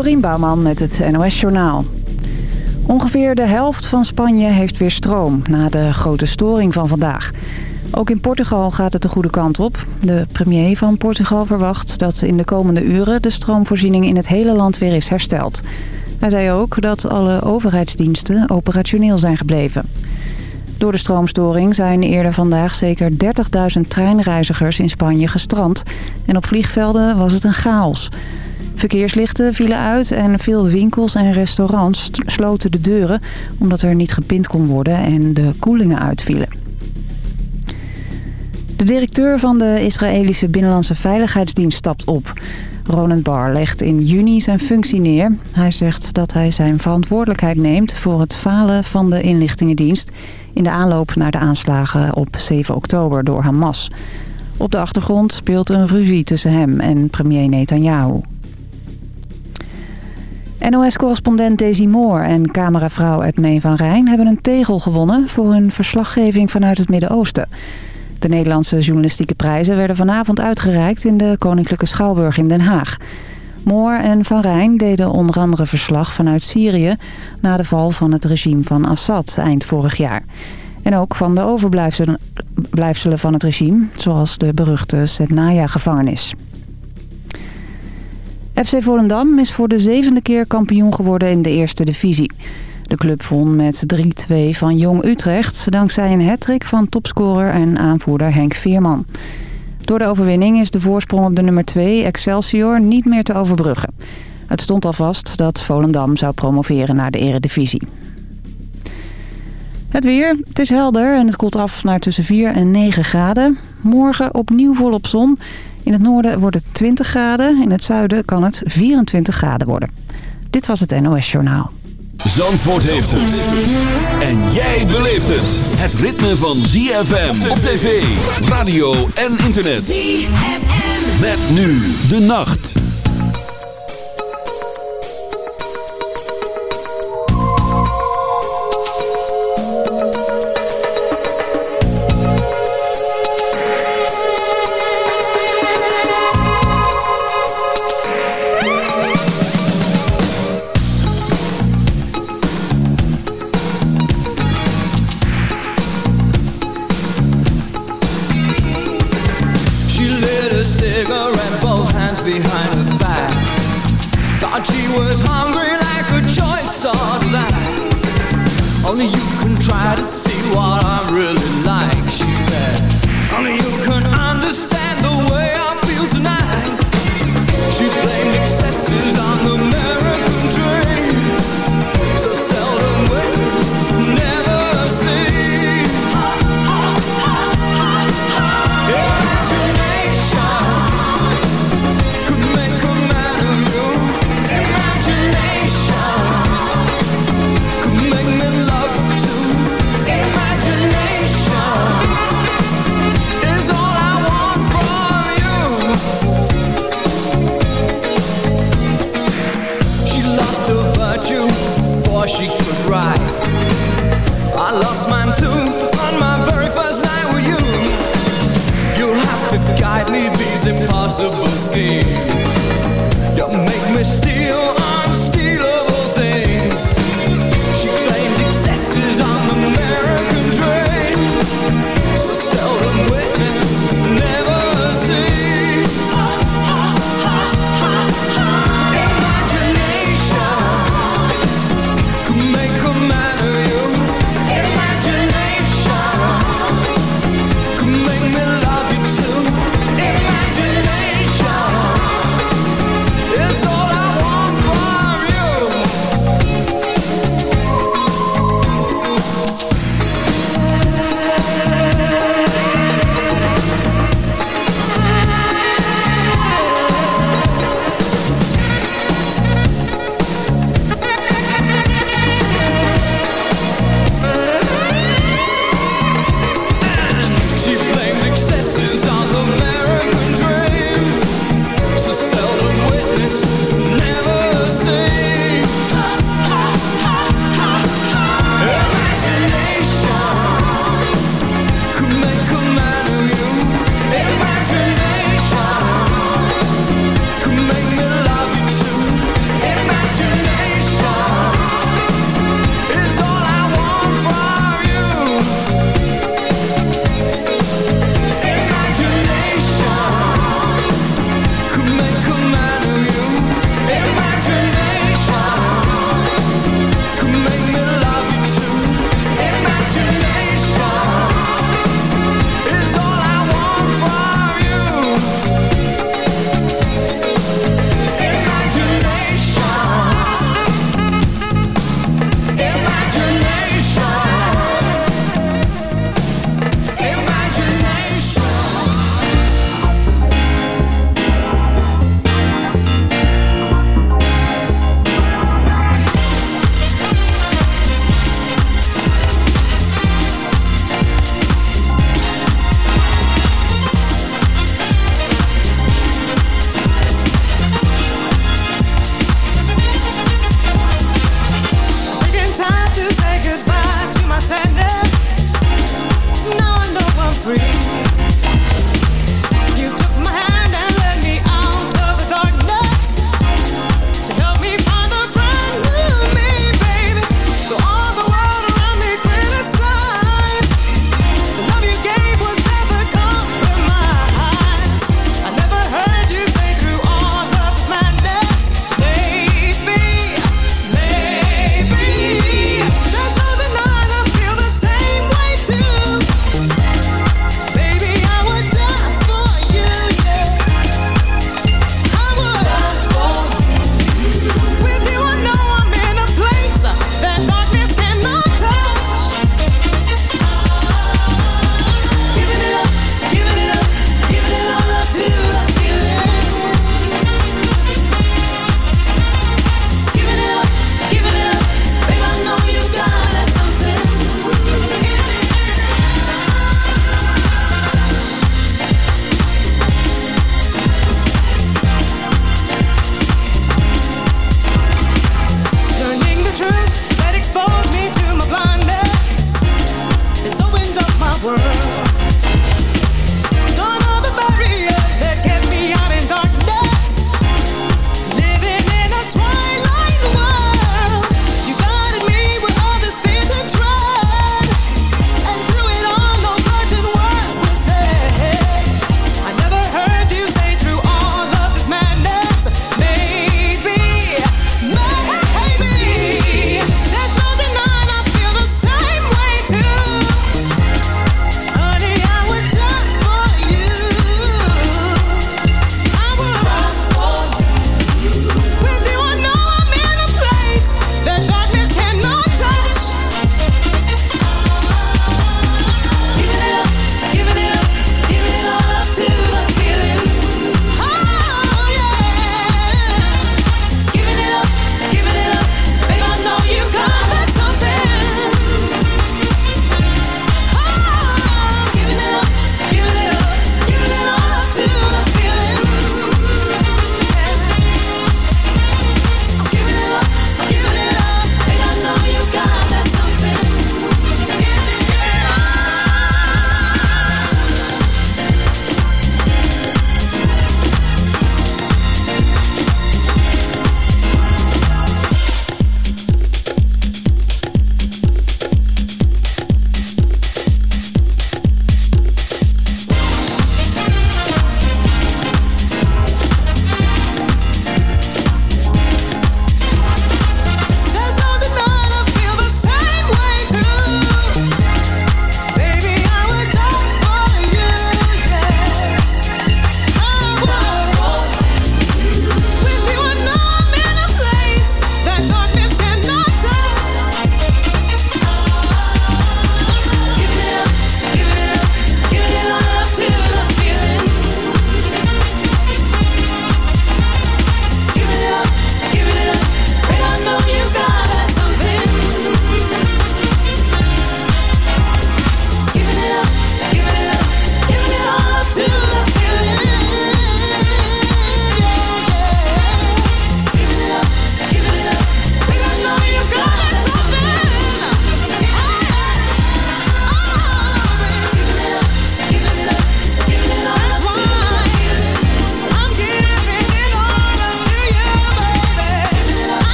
Dorien Bouwman met het NOS Journaal. Ongeveer de helft van Spanje heeft weer stroom na de grote storing van vandaag. Ook in Portugal gaat het de goede kant op. De premier van Portugal verwacht dat in de komende uren de stroomvoorziening in het hele land weer is hersteld. Hij zei ook dat alle overheidsdiensten operationeel zijn gebleven. Door de stroomstoring zijn eerder vandaag zeker 30.000 treinreizigers in Spanje gestrand. En op vliegvelden was het een chaos. Verkeerslichten vielen uit en veel winkels en restaurants sloten de deuren... omdat er niet gepind kon worden en de koelingen uitvielen. De directeur van de Israëlische Binnenlandse Veiligheidsdienst stapt op. Roland Barr legt in juni zijn functie neer. Hij zegt dat hij zijn verantwoordelijkheid neemt voor het falen van de inlichtingendienst... in de aanloop naar de aanslagen op 7 oktober door Hamas. Op de achtergrond speelt een ruzie tussen hem en premier Netanyahu. NOS-correspondent Daisy Moore en cameravrouw Edmee van Rijn... hebben een tegel gewonnen voor hun verslaggeving vanuit het Midden-Oosten. De Nederlandse journalistieke prijzen werden vanavond uitgereikt... in de Koninklijke Schouwburg in Den Haag. Moore en Van Rijn deden onder andere verslag vanuit Syrië... na de val van het regime van Assad eind vorig jaar. En ook van de overblijfselen van het regime... zoals de beruchte Setnaya-gevangenis. FC Volendam is voor de zevende keer kampioen geworden in de eerste divisie. De club won met 3-2 van Jong Utrecht... dankzij een hattrick van topscorer en aanvoerder Henk Veerman. Door de overwinning is de voorsprong op de nummer 2 Excelsior niet meer te overbruggen. Het stond al vast dat Volendam zou promoveren naar de eredivisie. Het weer. Het is helder en het koelt af naar tussen 4 en 9 graden. Morgen opnieuw volop zon... In het noorden wordt het 20 graden. In het zuiden kan het 24 graden worden. Dit was het NOS Journaal. Zandvoort heeft het. En jij beleeft het. Het ritme van ZFM op tv, radio en internet. ZFM. Met nu de nacht.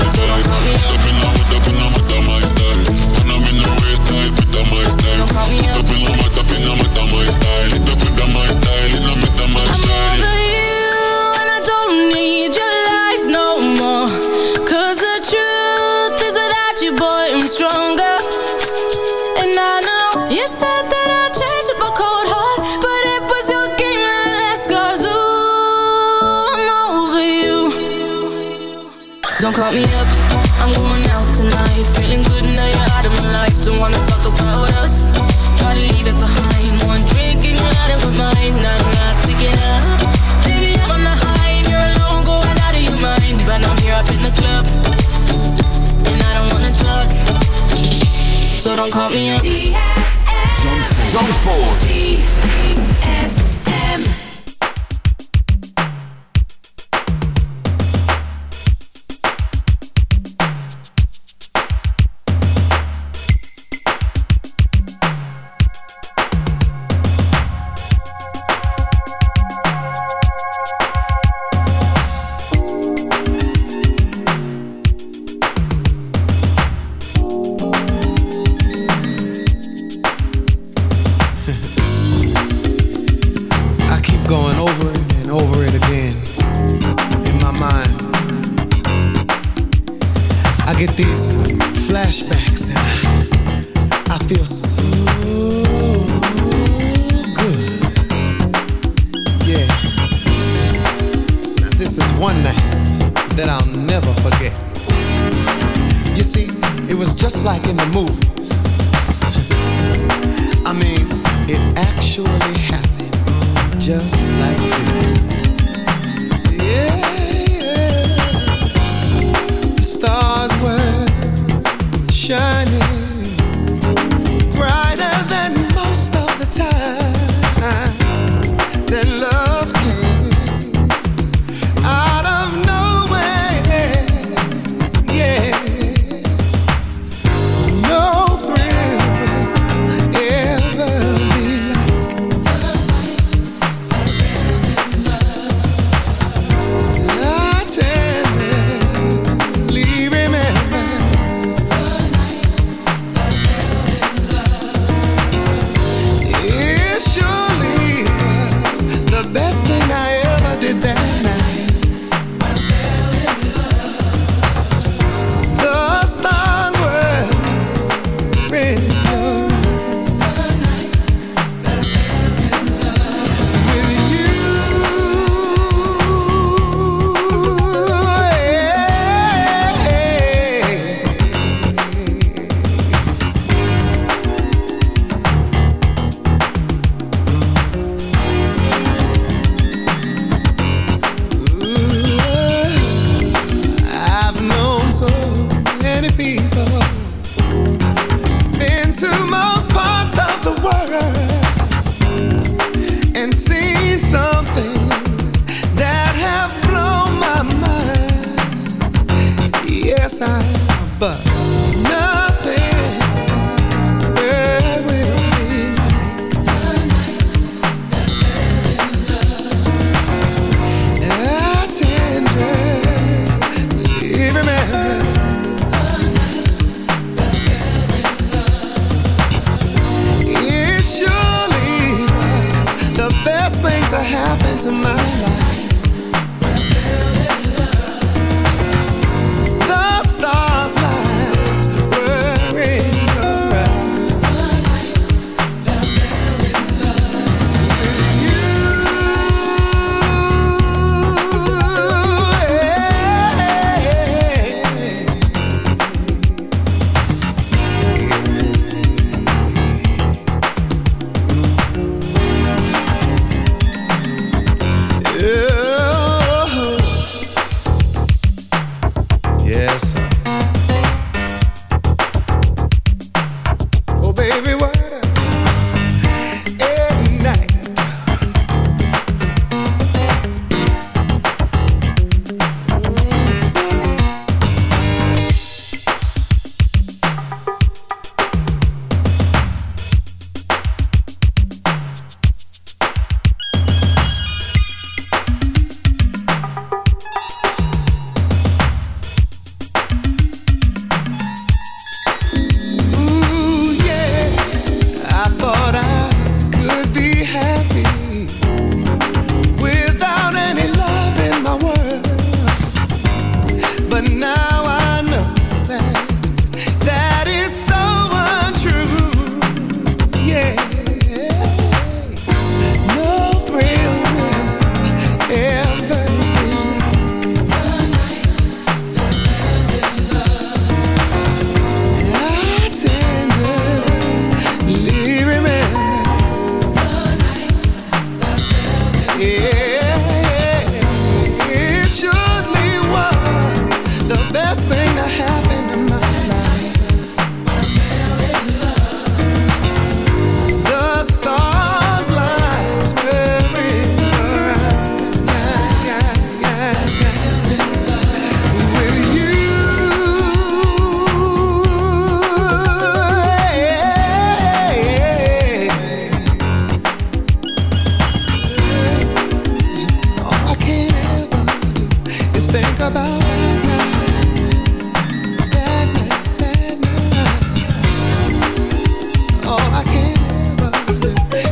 to the call me up. Zandvoort.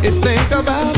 always think about